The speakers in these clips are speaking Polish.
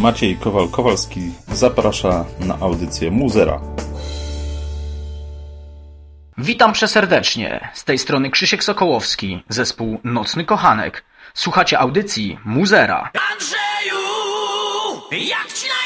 Maciej Kowal-Kowalski zaprasza na audycję Muzera. Witam przeserdecznie. Z tej strony Krzysiek Sokołowski, zespół Nocny Kochanek. Słuchacie audycji Muzera. Andrzeju, jak ci na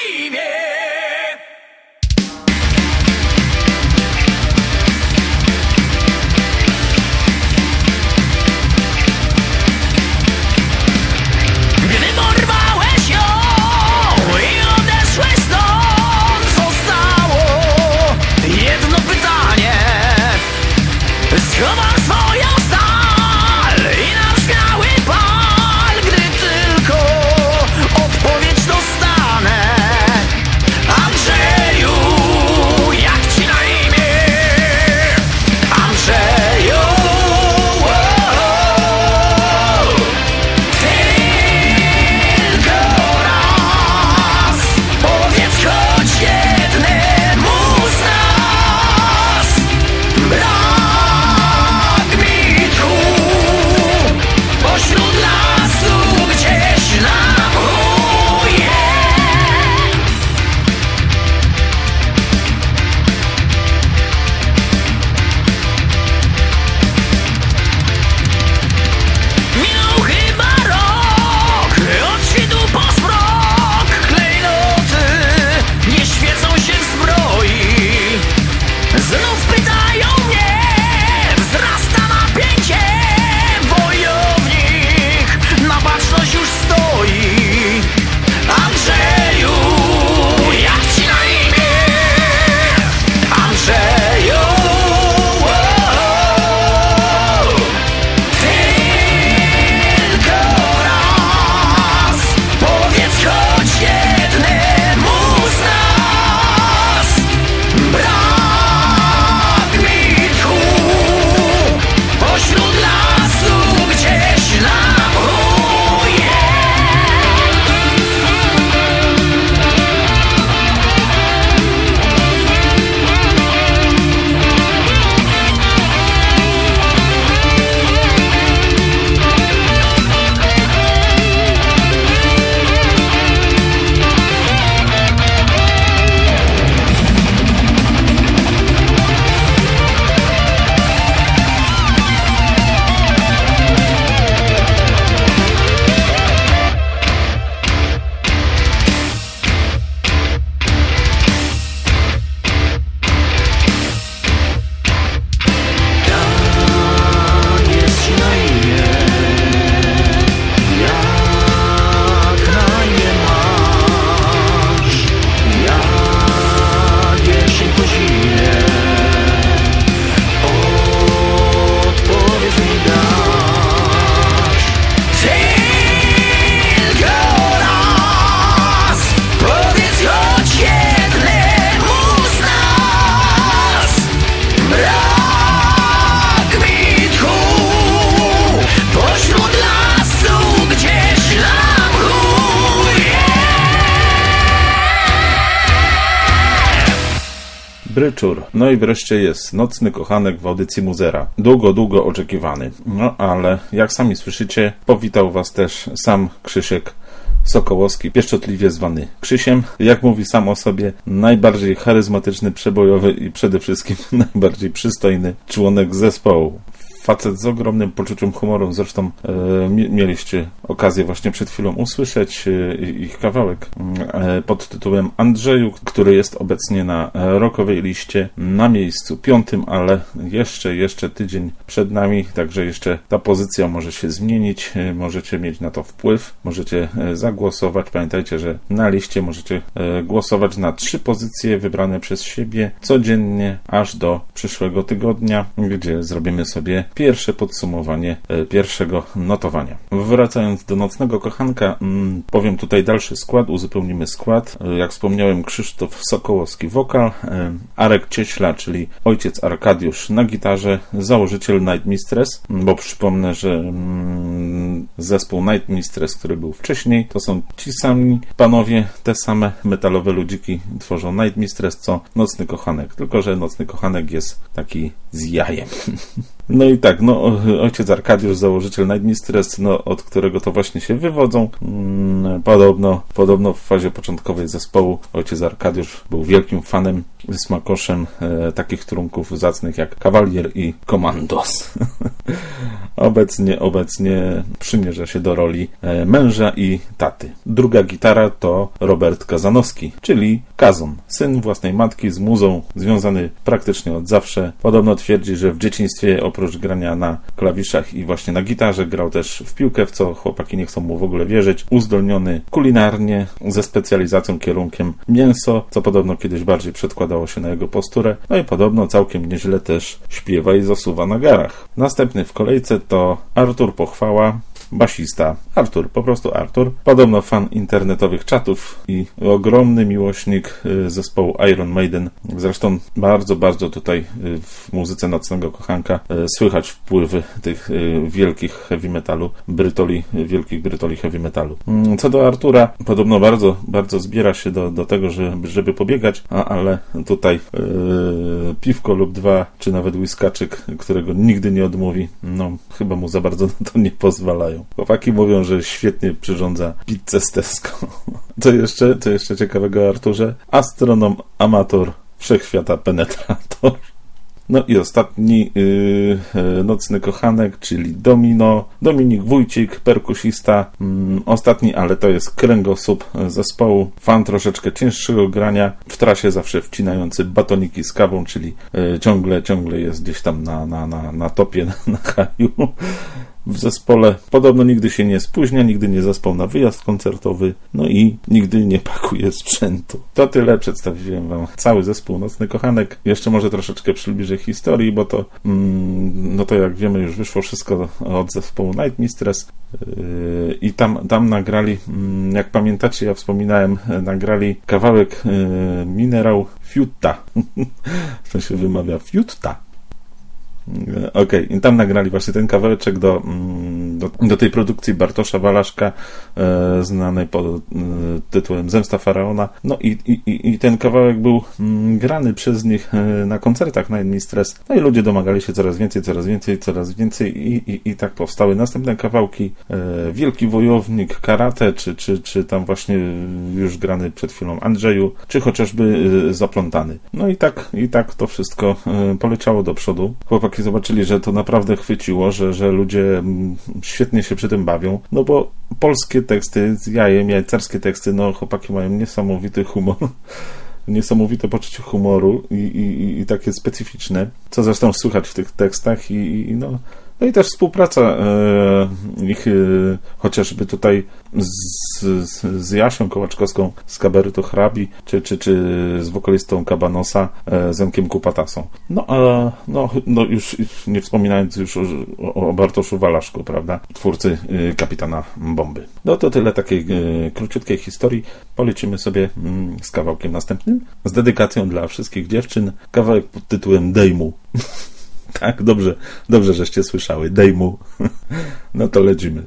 Bryczur. No i wreszcie jest Nocny Kochanek w audycji Muzera. Długo, długo oczekiwany. No ale jak sami słyszycie, powitał Was też sam Krzysiek Sokołowski, pieszczotliwie zwany Krzysiem. Jak mówi sam o sobie, najbardziej charyzmatyczny, przebojowy i przede wszystkim najbardziej przystojny członek zespołu. Facet z ogromnym poczuciem humoru, zresztą e, mi- mieliście okazję właśnie przed chwilą usłyszeć e, ich kawałek e, pod tytułem Andrzeju, który jest obecnie na e, rokowej liście na miejscu piątym, ale jeszcze, jeszcze tydzień przed nami, także jeszcze ta pozycja może się zmienić, e, możecie mieć na to wpływ, możecie e, zagłosować. Pamiętajcie, że na liście możecie głosować na trzy pozycje wybrane przez siebie codziennie aż do przyszłego tygodnia, gdzie zrobimy sobie pierwsze podsumowanie e, pierwszego notowania. Wracając do Nocnego Kochanka, mm, powiem tutaj dalszy skład, uzupełnimy skład. E, Jak wspomniałem, Krzysztof Sokołowski wokal, e, Arek Cieśla, czyli ojciec Arkadiusz na gitarze, założyciel Night Mistress, bo przypomnę, że mm, zespół Night Mistress, który był wcześniej, to są ci sami panowie, te same metalowe ludziki tworzą Night Mistress, co Nocny Kochanek, tylko że Nocny Kochanek jest taki z jajem. No i tak, no ojciec Arkadiusz, założyciel Night Mistress, no, od którego to właśnie się wywodzą. Mm, podobno, podobno w fazie początkowej zespołu ojciec Arkadiusz był wielkim fanem, smakoszem e, takich trunków zacnych jak Kawalier i Komandos. obecnie, obecnie przymierza się do roli e, męża i taty. Druga gitara to Robert Kazanowski, czyli Kazon, syn własnej matki z muzą, związany praktycznie od zawsze. Podobno twierdzi, że w dzieciństwie oprócz grania na klawiszach i właśnie na gitarze grał też w piłkę, w co chłopaki nie chcą mu w ogóle wierzyć. Uzdolniony kulinarnie, ze specjalizacją kierunkiem mięso, co podobno kiedyś bardziej przedkładało się na jego posturę. No i podobno całkiem nieźle też śpiewa i zasuwa na garach. Następny w kolejce to Artur Pochwała, basista Artur, po prostu Artur. Podobno fan internetowych czatów i ogromny miłośnik y, zespołu Iron Maiden. Zresztą bardzo, bardzo tutaj y, w muzyce Nocnego Kochanka y, słychać wpływy tych wielkich heavy metalu, brytoli, wielkich brytoli heavy metalu. Mm, co do Artura, podobno bardzo, bardzo zbiera się do, do tego, żeby, żeby pobiegać, a, ale tutaj yy, piwko lub dwa, czy nawet łyskaczyk, którego nigdy nie odmówi, no chyba mu za bardzo na to nie pozwalają. Chłopaki mówią, że świetnie przyrządza pizzę z Tesco. Co jeszcze, co jeszcze ciekawego, Arturze? Astronom, amator, wszechświata penetrator. No i ostatni yy, nocny kochanek, czyli Domino, Dominik Wójcik, perkusista. Yy, ostatni, ale to jest kręgosłup zespołu, fan troszeczkę cięższego grania, w trasie zawsze wcinający batoniki z kawą, czyli yy, ciągle, ciągle jest gdzieś tam na, na, na, na topie, na haju w zespole. Podobno nigdy się nie spóźnia, nigdy nie zaspał na wyjazd koncertowy, no i nigdy nie pakuje sprzętu. To tyle, przedstawiłem Wam cały zespół Nocny Kochanek. Jeszcze może troszeczkę przybliżę historii, bo to, mm, no to jak wiemy, już wyszło wszystko od zespołu Night Mistress yy, i tam, tam nagrali, mm, jak pamiętacie, ja wspominałem, nagrali kawałek yy, Minerał Fiutta. to się wymawia Fiutta. Okej, okay. i tam nagrali właśnie ten kawałeczek do, mm, do, do tej produkcji Bartosza Walaszka, e, znanej pod e, tytułem Zemsta Faraona. No i, i, i ten kawałek był mm, grany przez nich e, na koncertach na Mistress. No i ludzie domagali się coraz więcej, coraz więcej, coraz więcej i, i, i tak powstały następne kawałki. E, Wielki Wojownik, Karate, czy, czy, czy tam właśnie już grany przed chwilą Andrzeju, czy chociażby e, Zaplątany. No i tak, i tak to wszystko e, poleciało do przodu. Chłopak chłopaki zobaczyli, że to naprawdę chwyciło, że, że ludzie mm, świetnie się przy tym bawią, no bo polskie teksty z jajem, jajcarskie teksty, no chłopaki mają niesamowity humor. Niesamowite poczucie humoru i, i, i takie specyficzne, co zresztą słychać w tych tekstach i, i no, no i też współpraca e, ich, e, chociażby tutaj z, z, z Jasią Kołaczkowską z kabaretu Hrabi, czy, czy, czy z wokalistą Kabanosa, e, Zenkiem Kupatasą. No, a, no, no już nie wspominając już o, o Bartoszu Walaszku, prawda, twórcy Kapitana Bomby. No to tyle takiej króciutkiej historii. Polecimy sobie mm, z kawałkiem następnym, z dedykacją dla wszystkich dziewczyn, kawałek pod tytułem Dejmu. Tak, dobrze, dobrze, żeście słyszały. Dej mu. No to lecimy.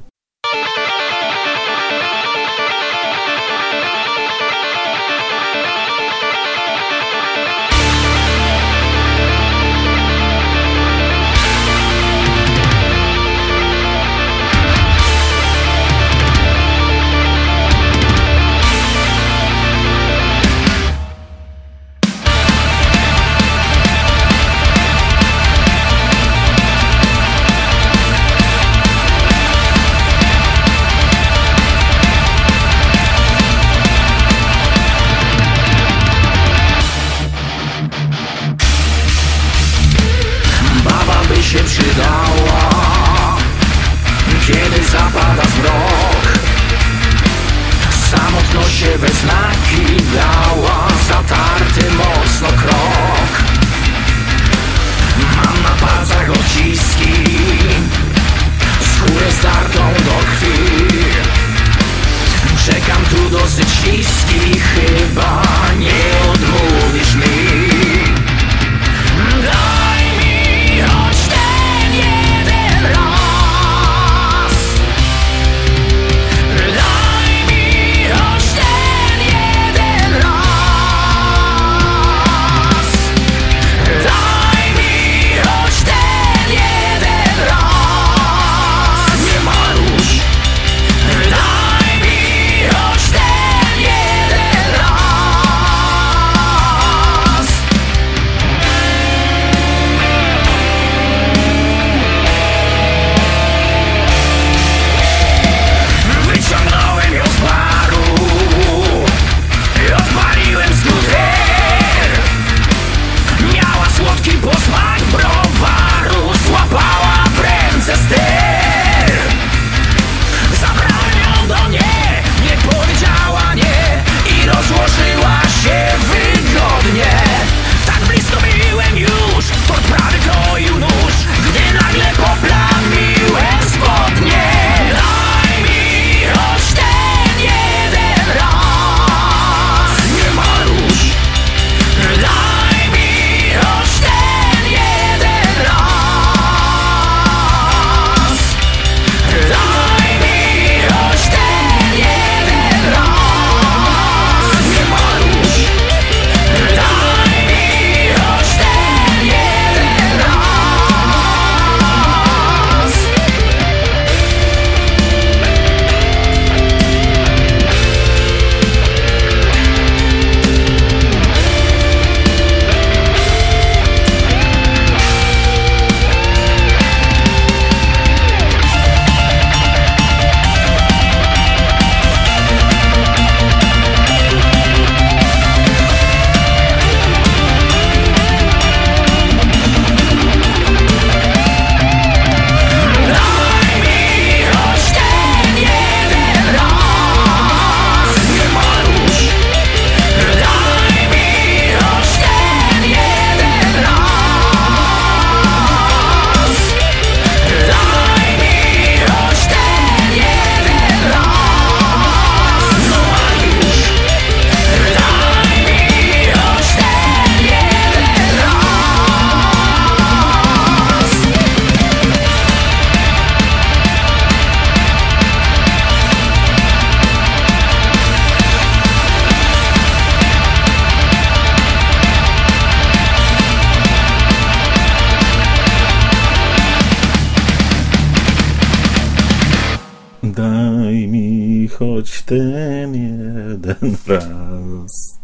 Ten jeden raz.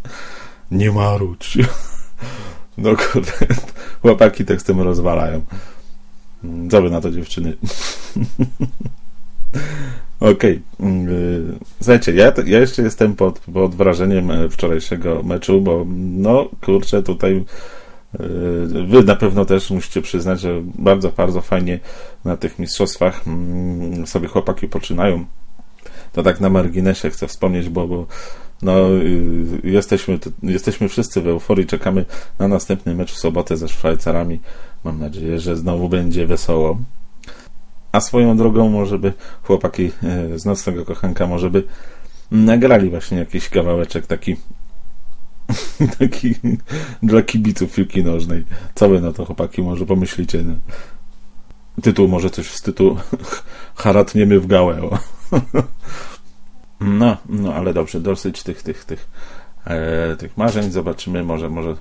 Nie marudź. No kurde, chłopaki tekstem rozwalają. Co wy na to dziewczyny? Okej. Okay. Słuchajcie, ja, ja jeszcze jestem pod, pod wrażeniem e, wczorajszego meczu, bo no kurczę, tutaj e, Wy na pewno też musicie przyznać, że bardzo, bardzo fajnie na tych mistrzostwach mm, sobie chłopaki poczynają. To tak na marginesie chcę wspomnieć, bo, bo no, y, jesteśmy, jesteśmy wszyscy w euforii, czekamy na następny mecz w sobotę ze Szwajcarami. Mam nadzieję, że znowu będzie wesoło. A swoją drogą może by chłopaki e, z Nocnego Kochanka może by nagrali właśnie jakiś kawałeczek taki taki dla kibiców piłki nożnej. Co wy na to chłopaki może pomyślicie? No? Tytuł może coś z tytułu Haratniemy w gałę. No, no ale dobrze, dosyć tych, tych, tych, e, tych marzeń. Zobaczymy, może, może,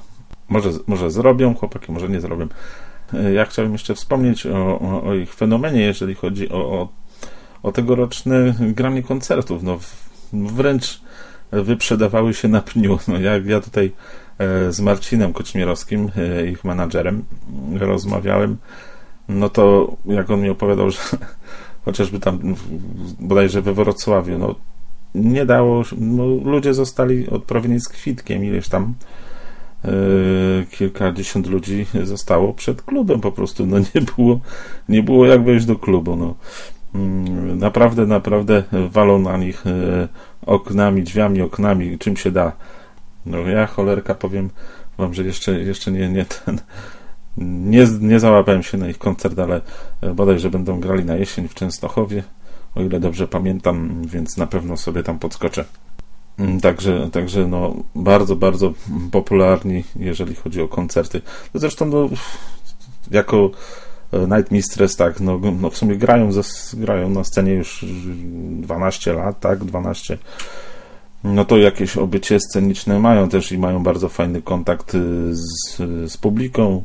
może, może zrobią, chłopaki może nie zrobią. E, ja chciałem jeszcze wspomnieć o, o, o ich fenomenie, jeżeli chodzi o, o, o tegoroczne granie koncertów. No, wręcz wyprzedawały się na pniu. No, jak ja tutaj e, z Marcinem Koćmierowskim, e, ich menadżerem, rozmawiałem, no to jak on mi opowiadał, że chociażby tam bodajże we Wrocławiu, no nie dało, no, ludzie zostali odprawieni z kwitkiem, ileś tam yy, kilkadziesiąt ludzi zostało przed klubem po prostu, no nie było, nie było jak wejść do klubu, no. Yy, naprawdę, naprawdę walą na nich yy, oknami, drzwiami, oknami, czym się da. No ja cholerka powiem wam, że jeszcze, jeszcze nie, nie ten nie, nie załapałem się na ich koncert, ale bodajże będą grali na jesień w Częstochowie o ile dobrze pamiętam, więc na pewno sobie tam podskoczę. Mm, także, także no, bardzo, bardzo popularni, jeżeli chodzi o koncerty. Zresztą no, jako e, Night Mistress, tak, no, no w sumie grają, grają na scenie już 12 lat, tak, 12 no to jakieś obycie sceniczne mają też i mają bardzo fajny kontakt y, z, z publiką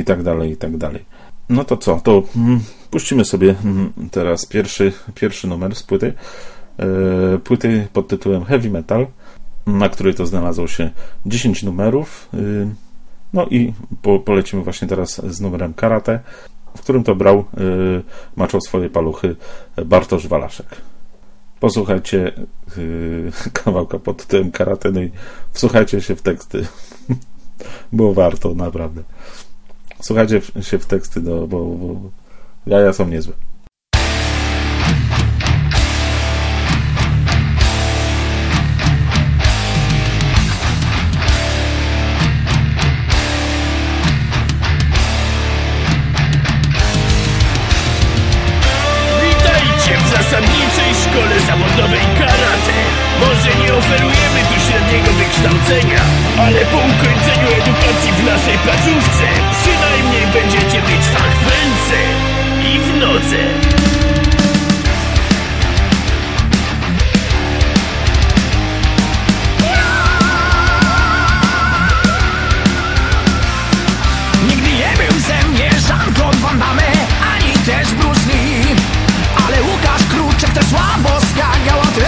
i tak dalej, i tak dalej. No to co, to mm, puścimy sobie mm, teraz pierwszy, pierwszy numer z płyty. E, płyty pod tytułem Heavy Metal, na której to znalazło się 10 numerów. E, no i po, polecimy właśnie teraz z numerem Karate, w którym to brał, e, maczał swoje paluchy Bartosz Walaszek. Posłuchajcie kawałka pod tytułem Karate, no i wsłuchajcie się w teksty, bo warto, naprawdę. Słuchajcie się w teksty, no, bo, bo jaja są niezłe. Ale po ukończeniu edukacji w naszej placówce przynajmniej będziecie mieć fach w ręce i w Ani też Bruce Lee Ale Łukasz Kruczek też słabo skakał A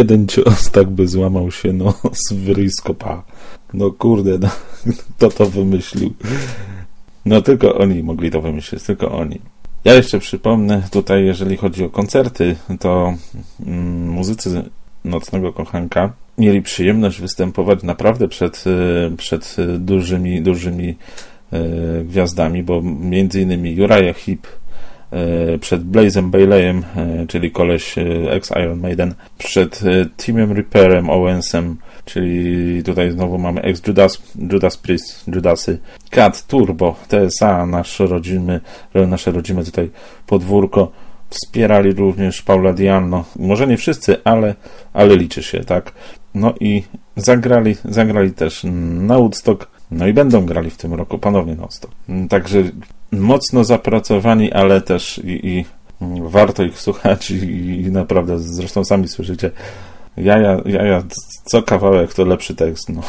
Jeden cios tak by złamał się, no, z wyryskopa. No kurde, no, kto to wymyślił? No tylko oni mogli to wymyślić, tylko oni. Ja jeszcze przypomnę tutaj, jeżeli chodzi o koncerty, to mm, muzycy Nocnego Kochanka mieli przyjemność występować naprawdę przed, y, przed dużymi, dużymi y, gwiazdami, bo między innymi Heep y, przed Blazem Baileyem, czyli koleś ex-Iron Maiden, przed Timem Reaperem, Owensem, czyli tutaj znowu mamy ex-Judas Judas Priest, Judasy, Cat Turbo, TSA, nasz rodzimy, nasze rodzime tutaj podwórko, Wspierali również Paula Diano. Może nie wszyscy, ale, ale liczy się, tak? No i zagrali, zagrali też na Woodstock, no i będą grali w tym roku ponownie Woodstock. Także mocno zapracowani, ale też i, i warto ich słuchać i, i, naprawdę, zresztą sami słyszycie, jaja, jaja, co kawałek to lepszy tekst, no.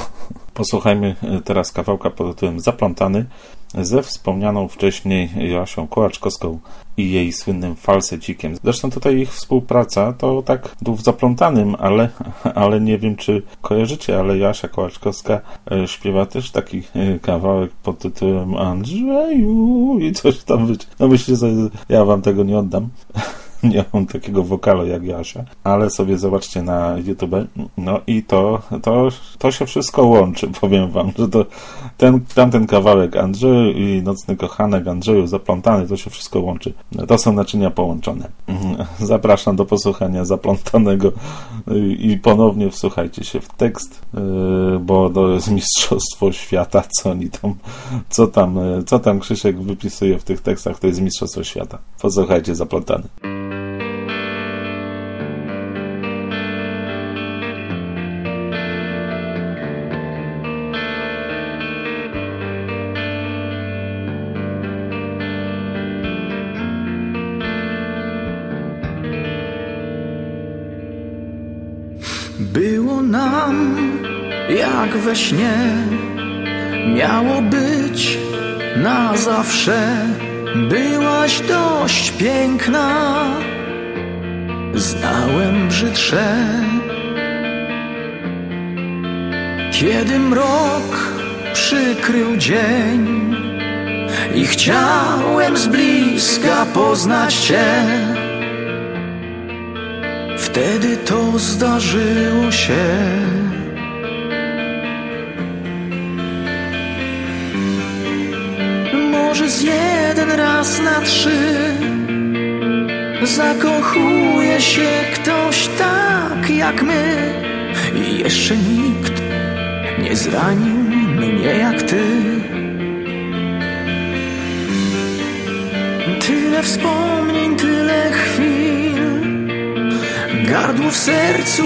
Posłuchajmy teraz kawałka pod tytułem Zaplątany ze wspomnianą wcześniej Joasią Kołaczkowską i jej słynnym falsecikiem. Zresztą tutaj ich współpraca to tak w zaplątanym, ale, ale nie wiem, czy kojarzycie, ale Joasia Kołaczkowska e, śpiewa też taki e, kawałek pod tytułem Andrzeju i coś tam być. No myślę, że ja wam tego nie oddam. nie mam takiego wokalu jak Jasia, ale sobie zobaczcie na YouTube. No i to, to, to się wszystko łączy, powiem wam, że to ten, tamten kawałek Andrzeju i Nocny Kochanek Andrzeju zaplątany, to się wszystko łączy. To są naczynia połączone. Zapraszam do posłuchania zaplątanego i ponownie wsłuchajcie się w tekst, yy, bo to jest mistrzostwo świata, co oni tam, co tam, co tam Krzysiek wypisuje w tych tekstach, to jest mistrzostwo świata. Posłuchajcie zaplątany. Jak we śnie, miało być na zawsze. Byłaś dość piękna, znałem brzydsze. Kiedy mrok przykrył dzień i chciałem z bliska poznać Cię. Wtedy to zdarzyło się. Może z jeden raz na trzy. Zakochuje się ktoś tak jak my. I jeszcze nikt nie zranił mnie jak ty. Tyle wspomnień, tyle chwil. Gardło w sercu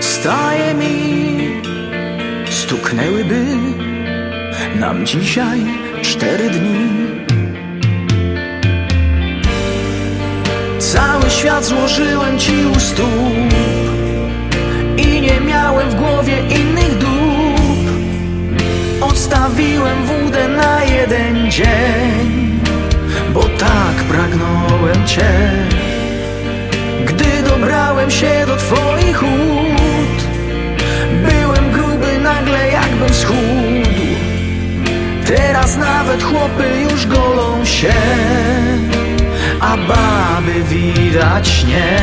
staje mi. Stuknęłyby nam dzisiaj cztery dni. Cały świat złożyłem ci u stóp I nie miałem w głowie innych dup Odstawiłem wódę na jeden dzień Bo tak pragnąłem cię. Gdy dobrałem się do twoich ud Byłem gruby nagle jakbym schudł Teraz nawet chłopy już golą się A baby widać nie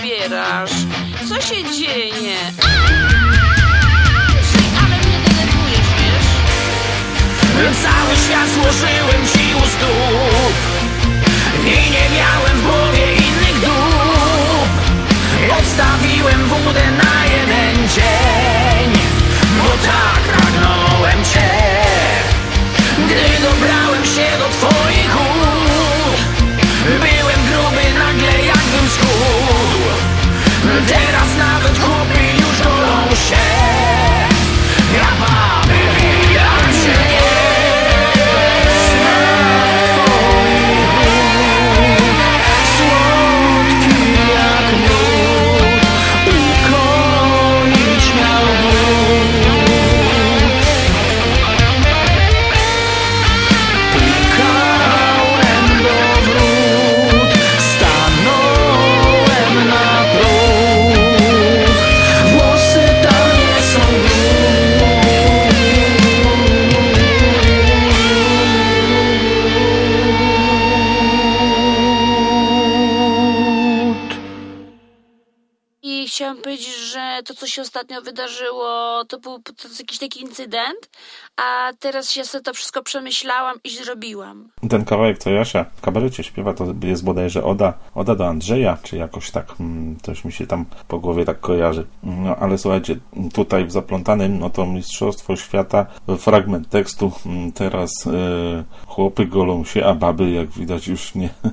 odbierasz. Co się dzieje? Andrzej, ale mnie denerwujesz, wiesz? Cały świat złożyłem ci u stóp I nie miałem w głowie innych dup Odstawiłem wódę na jeden dzień Bo tak pragnąłem cię Gdy dobrałem się do twoich gruby schudł Teraz nawet chłopy już golą się. Ja mamy widać co się ostatnio wydarzyło, to był to jakiś taki incydent, a teraz ja sobie to wszystko przemyślałam i zrobiłam. Ten kawałek, co Jasia w kabarecie śpiewa, to jest bodajże Oda, Oda do Andrzeja, czy jakoś tak, mm, coś mi się tam po głowie tak kojarzy. No ale słuchajcie, tutaj w Zaplątanym, no to Mistrzostwo Świata, fragment tekstu, mm, teraz e, chłopy golą się, a baby, jak widać, już nie.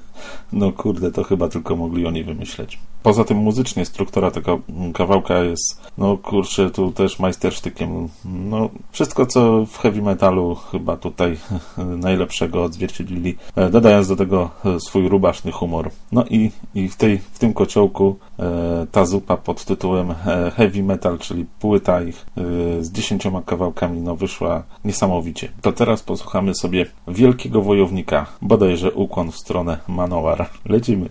No kurde, to chyba tylko mogli oni wymyśleć. Poza tym muzycznie struktura tego mm, kawałka jest, no kurczę, tu też majstersztykiem. No, wszystko co w heavy metalu chyba tutaj najlepszego odzwierciedlili, e, dodając do tego e, swój rubaszny humor. No i, i w, tej, w tym kociołku e, ta zupa pod tytułem heavy metal, czyli płyta ich z dziesięcioma kawałkami, no wyszła niesamowicie. To teraz posłuchamy sobie Wielkiego Wojownika, bodajże ukłon w stronę Manowar. Lecimy.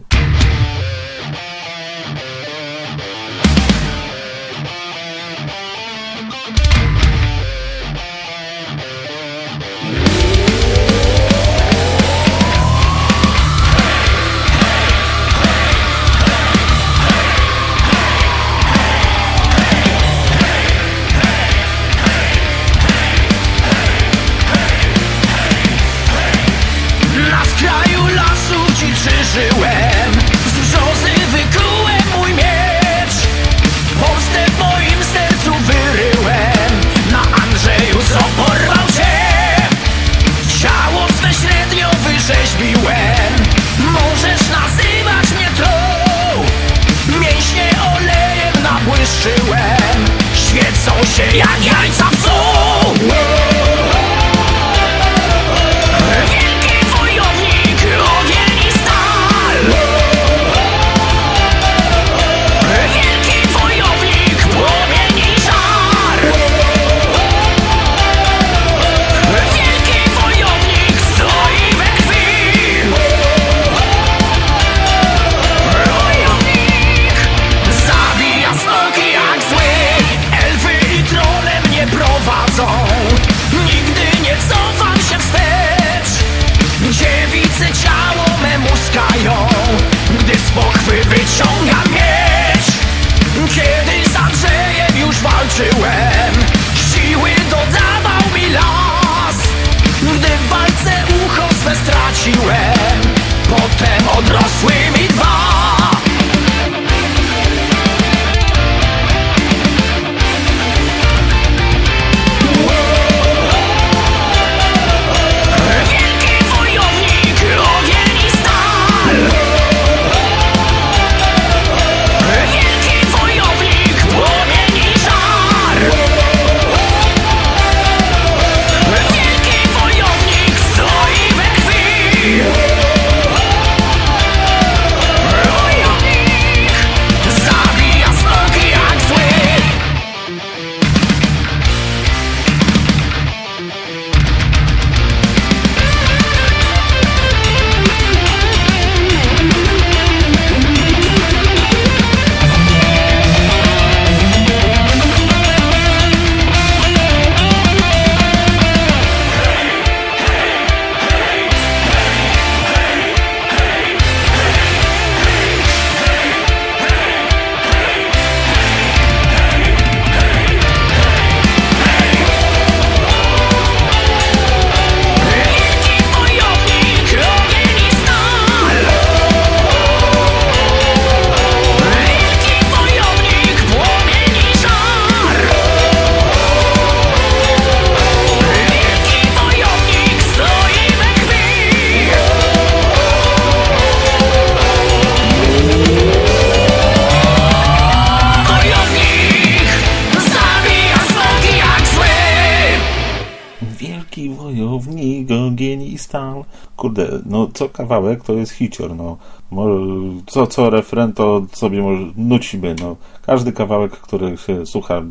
Kurde, no co kawałek to jest hicior, no. Co, co refren to sobie może nucimy, no. Każdy kawałek, który się słucha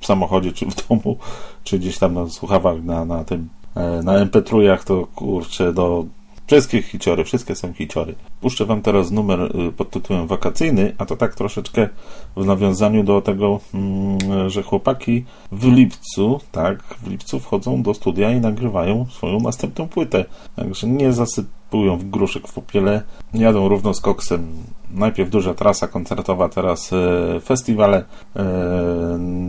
w samochodzie, czy w domu, czy gdzieś tam na słuchawach, na, na tym, e, na MP3, to kurczę, do Wszystkie hiciory, wszystkie są hiciory. Puszczę Wam teraz numer y, pod tytułem wakacyjny, a to tak troszeczkę w nawiązaniu do tego, mm, że chłopaki w lipcu, tak, w lipcu wchodzą do studia i nagrywają swoją następną płytę. Także nie zasypują w gruszek w popiele, jadą równo z koksem. Najpierw duża trasa koncertowa, teraz e, festiwale, e,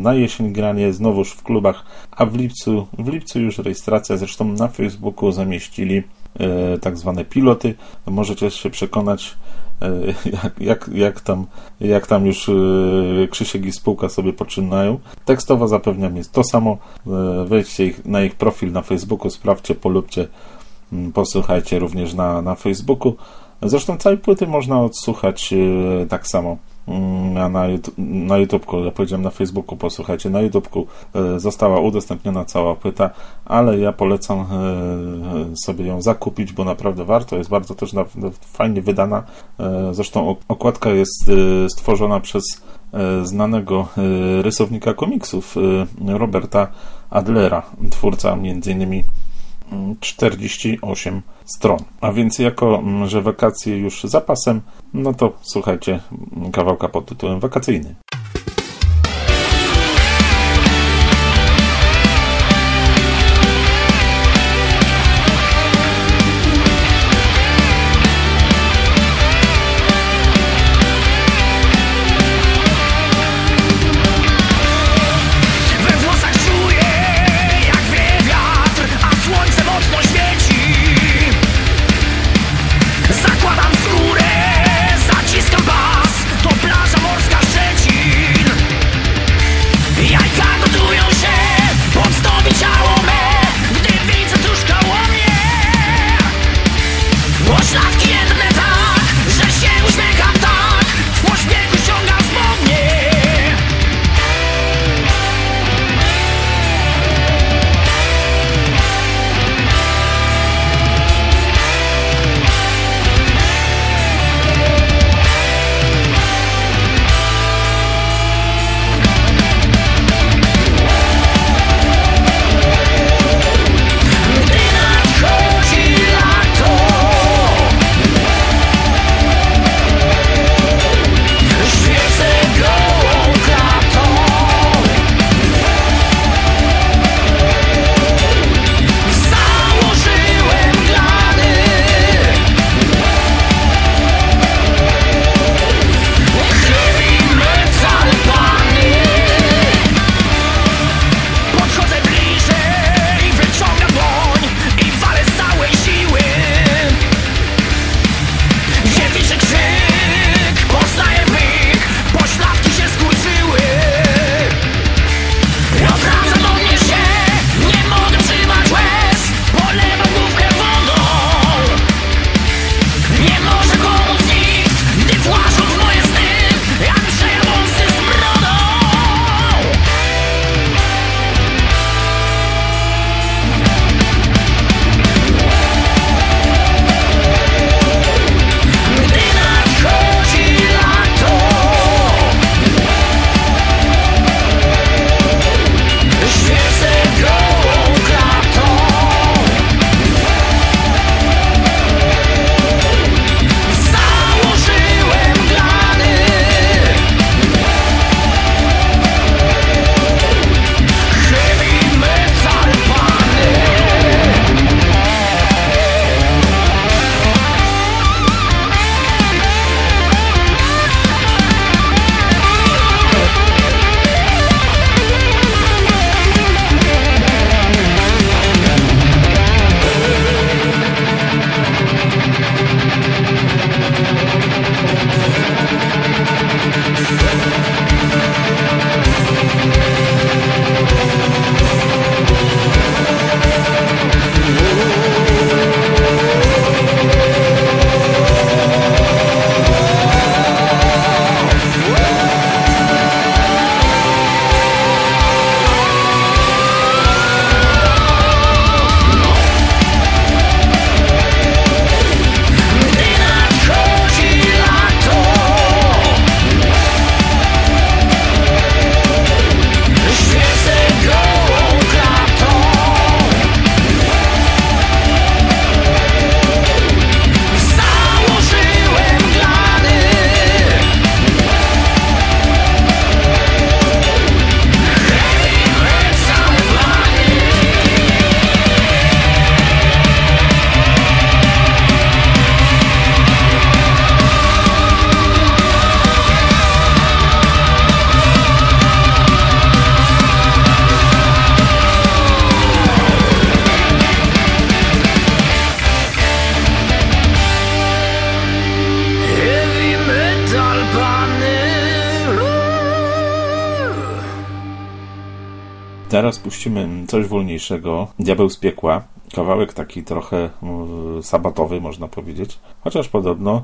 na jesień granie, znowuż w klubach, a w lipcu, w lipcu już rejestracja, zresztą na Facebooku zamieścili tak zwane piloty. Możecie się przekonać, e, jak, jak, jak, tam, jak tam już e, Krzysiek i spółka sobie poczynają. Tekstowo zapewniam jest to samo. Wejdźcie ich, na ich profil na Facebooku, sprawdźcie, polubcie, mm, posłuchajcie również na, na Facebooku. Zresztą całej płyty można odsłuchać tak samo Mm, na, YouTube, na ja powiedziałem na Facebooku, posłuchajcie, na YouTubeku e, została udostępniona cała płyta, ale ja polecam e, sobie ją zakupić, bo naprawdę warto, jest bardzo też fajnie wydana. E, zresztą okładka jest stworzona przez znanego rysownika komiksów Roberta Adlera, twórca między innymi 48 stron. A więc jako, mm, że wakacje już zapasem, no to słuchajcie kawałka pod tytułem wakacyjny. Coś wolniejszego. Diabeł z piekła. Kawałek taki trochę y, sabatowy, można powiedzieć. Chociaż podobno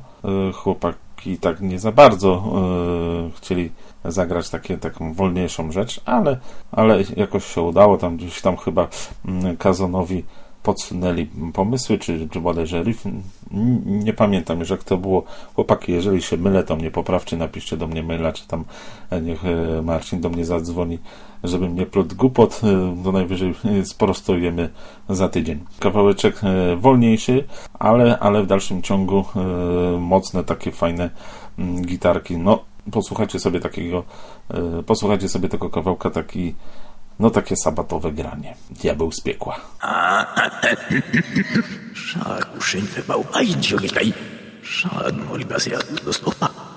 y, chłopaki tak nie za bardzo y, chcieli zagrać takie, taką wolniejszą rzecz, ale, ale jakoś się udało. Tam gdzieś tam chyba y, Kazonowi podsunęli pomysły, czy, czy bodajże riff. Nie pamiętam już jak to było. Chłopaki, jeżeli się mylę, to mnie poprawcie, napiszcie do mnie maila, czy tam e, niech e, Marcin do mnie zadzwoni, żeby mnie plot głupot, e, to najwyżej sprostujemy za tydzień. Kawałeczek wolniejszy, ale, ale w dalszym ciągu mocne, takie fajne mm, gitarki. No, posłuchajcie sobie takiego, posłuchajcie sobie tego kawałka, taki no takie sabatowe granie. Diabeł z piekła. Szaruszyń wybał, a idź ogiekaj. Szad molibas ja do.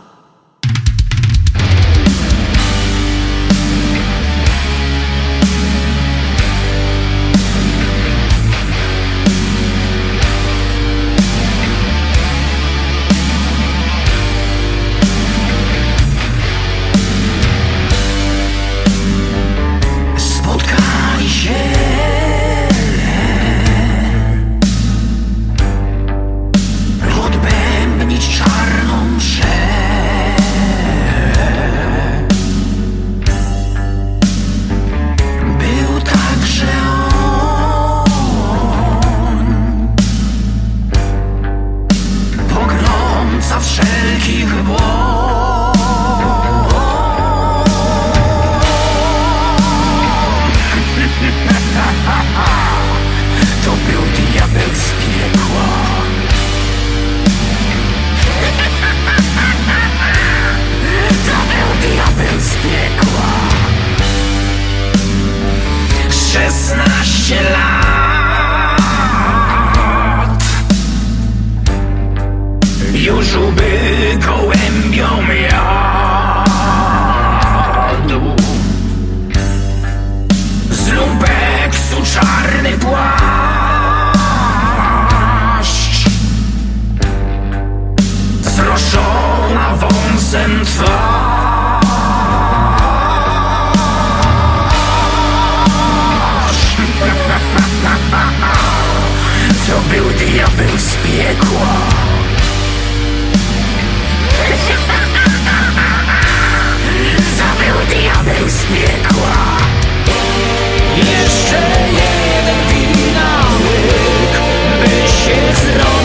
To był diabeł z piekła. To był diabeł z piekła. Jeszcze jeden winałyk, by się zrobić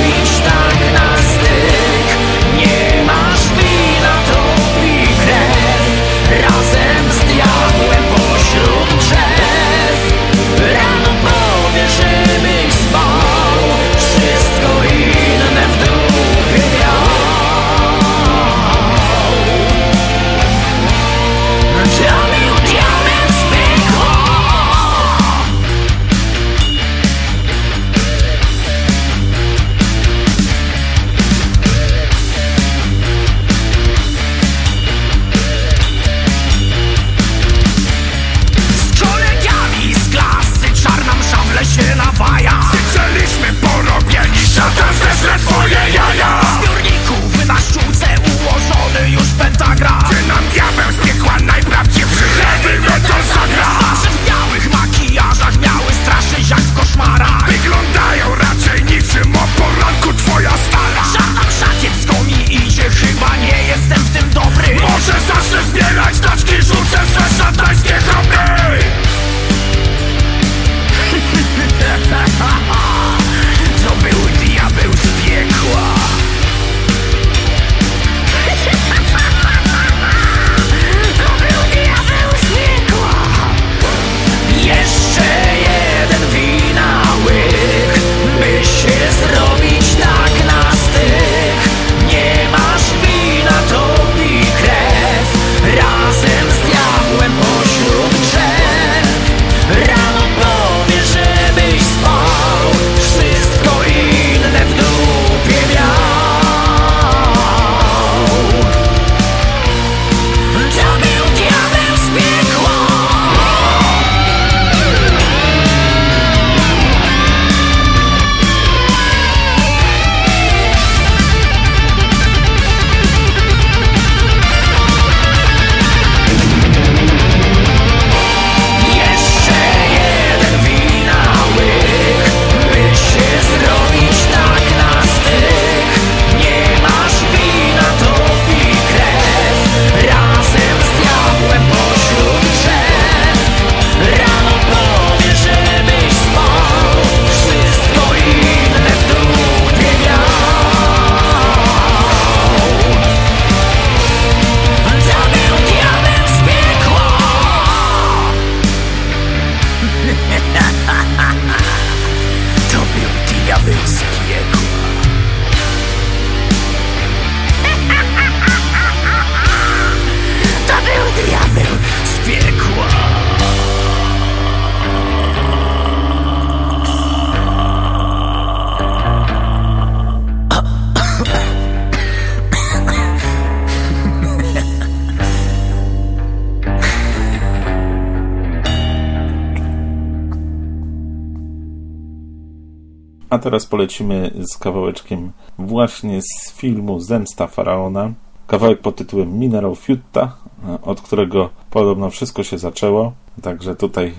A teraz polecimy z kawałeczkiem właśnie z filmu Zemsta Faraona. Kawałek pod tytułem Mineral Fiutta, od którego podobno wszystko się zaczęło. Także tutaj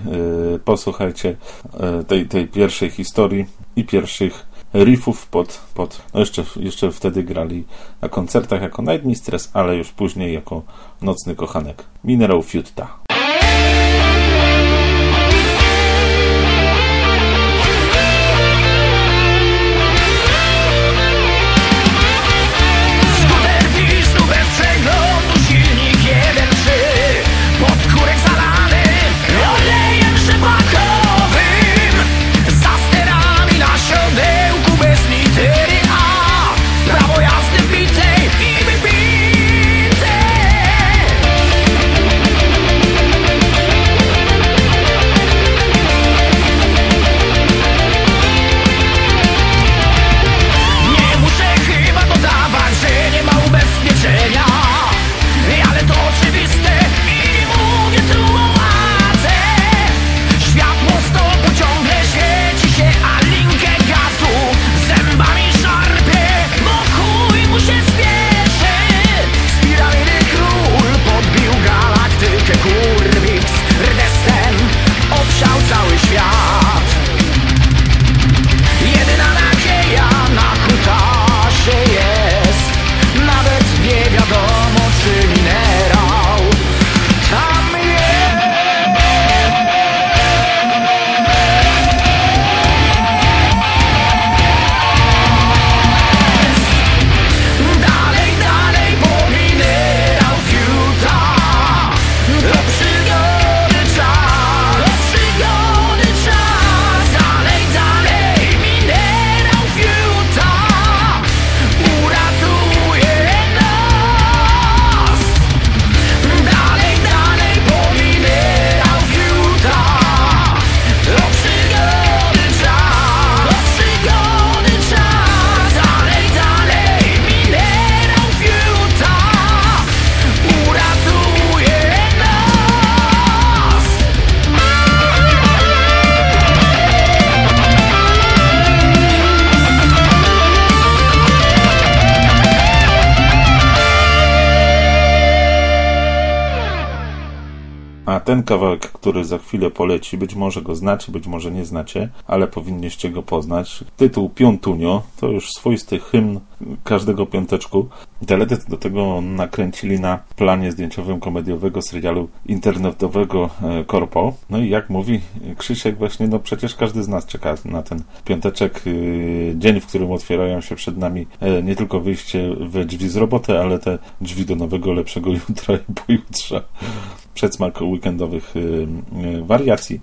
y, posłuchajcie y, tej, tej pierwszej historii i pierwszych riffów pod, pod no jeszcze, jeszcze wtedy grali na koncertach jako Night Mistress, ale już później jako Nocny Kochanek. Mineral Fiutta. Kawałek, który za chwilę poleci, być może go znacie, być może nie znacie, ale powinniście go poznać. Tytuł Piątunio to już swoisty hymn każdego piąteczku. Teledysk do tego nakręcili na planie zdjęciowym komediowego serialu internetowego e, Korpo. No i jak mówi Krzysiek właśnie, no przecież każdy z nas czeka na ten piąteczek, e, dzień, w którym otwierają się przed nami e, nie tylko wyjście we drzwi z roboty, ale te drzwi do nowego, lepszego jutra i pojutrze przedsmak weekendowych wariacji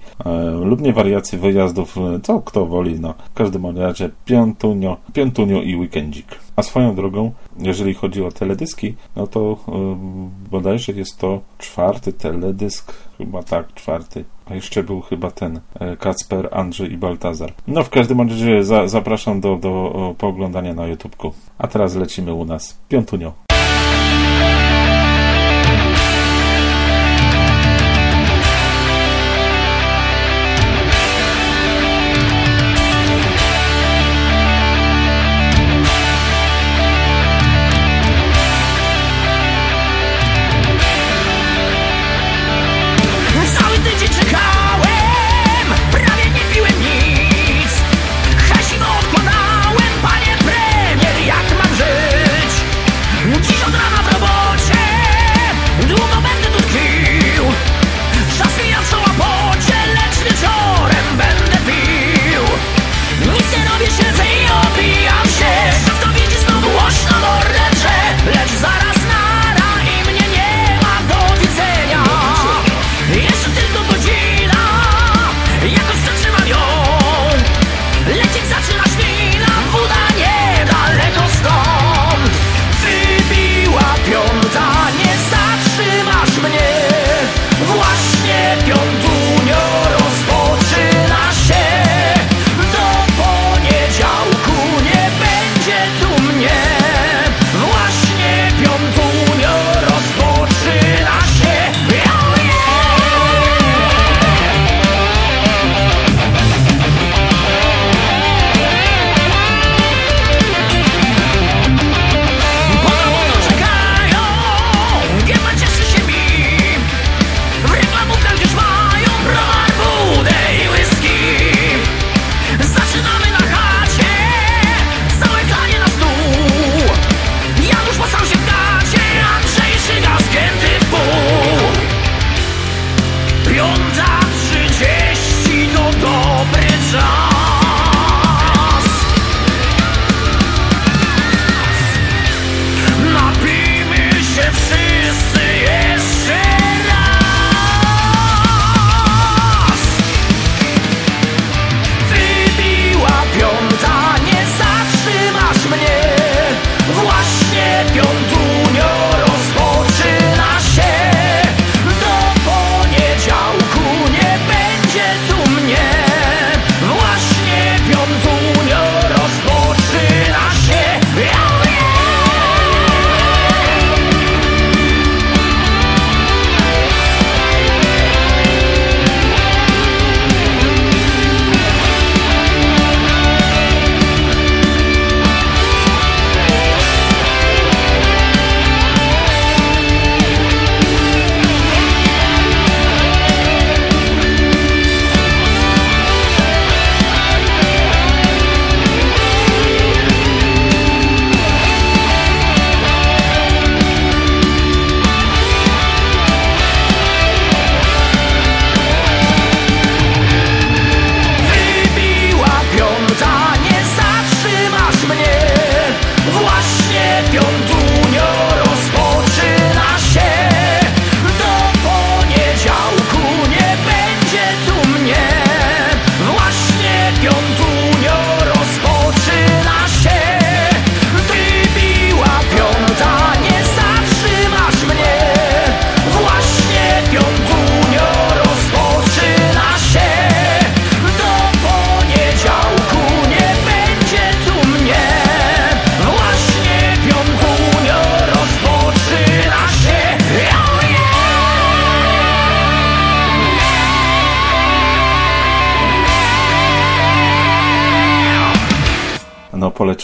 lub nie wariacji wyjazdów, co kto woli, no w każdym razie piątunio, piątunio i weekendzik. A swoją drogą, jeżeli chodzi o teledyski, no to yy, bodajże jest to czwarty teledysk, chyba tak, czwarty. A jeszcze był chyba ten e, Kacper, Andrzej i Baltazar. No w każdym razie za, zapraszam do, do pooglądania na YouTubku. A teraz lecimy u nas. Piątunio.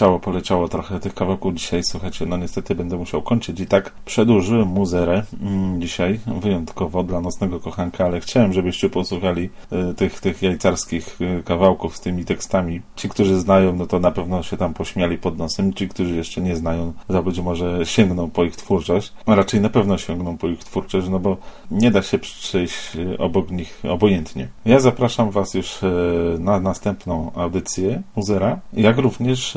Poleciało, poleciało trochę tych kawałków dzisiaj, słuchajcie, no niestety będę musiał kończyć i tak przedłużyłem muzerę mm, dzisiaj, wyjątkowo dla nocnego kochanka, ale chciałem, żebyście posłuchali y, tych, tych jajcarskich y, kawałków z tymi tekstami. Ci, którzy znają, no to na pewno się tam pośmiali pod nosem, ci, którzy jeszcze nie znają, za być może sięgną po ich twórczość, a raczej na pewno sięgną po ich twórczość, no bo nie da się przejść y, obok nich obojętnie. Ja zapraszam Was już na następną audycję Muzera, jak również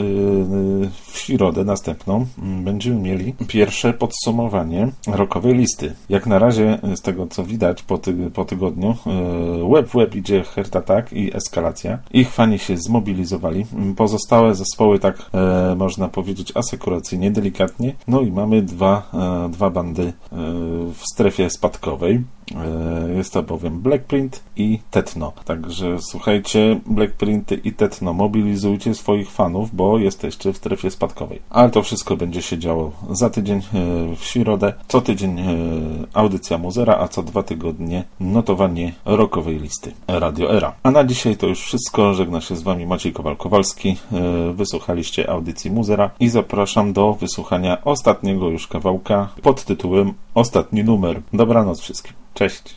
w środę następną mm, będziemy mieli pierwsze podsumowanie rokowej listy. Jak na razie, z tego co widać po, po tygodniu, web w web idzie Heart Attack i eskalacja. Ich fani się zmobilizowali. Pozostałe zespoły, tak można powiedzieć, asekuracyjnie, delikatnie. No i mamy dwa, dwa bandy w strefie spadkowej. E, jest to bowiem Blackprint i Tetno. Także słuchajcie, Blackprinty i Tetno, mobilizujcie swoich fanów, bo jesteście w strefie spadkowej. Ale to wszystko będzie się działo za tydzień e, w środę. Co tydzień e, audycja Muzera, a co dwa tygodnie notowanie rokowej listy Radio Era. A na dzisiaj to już wszystko. Żegna się z Wami Maciej Kowal-Kowalski. Wysłuchaliście audycji Muzera i zapraszam do wysłuchania ostatniego już kawałka pod tytułem Ostatni numer. Dobranoc wszystkim. Cześć.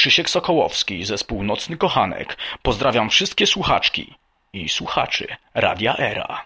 Krzysiek Sokołowski, zespół Nocny Kochanek. Pozdrawiam wszystkie słuchaczki i słuchaczy Radia Era.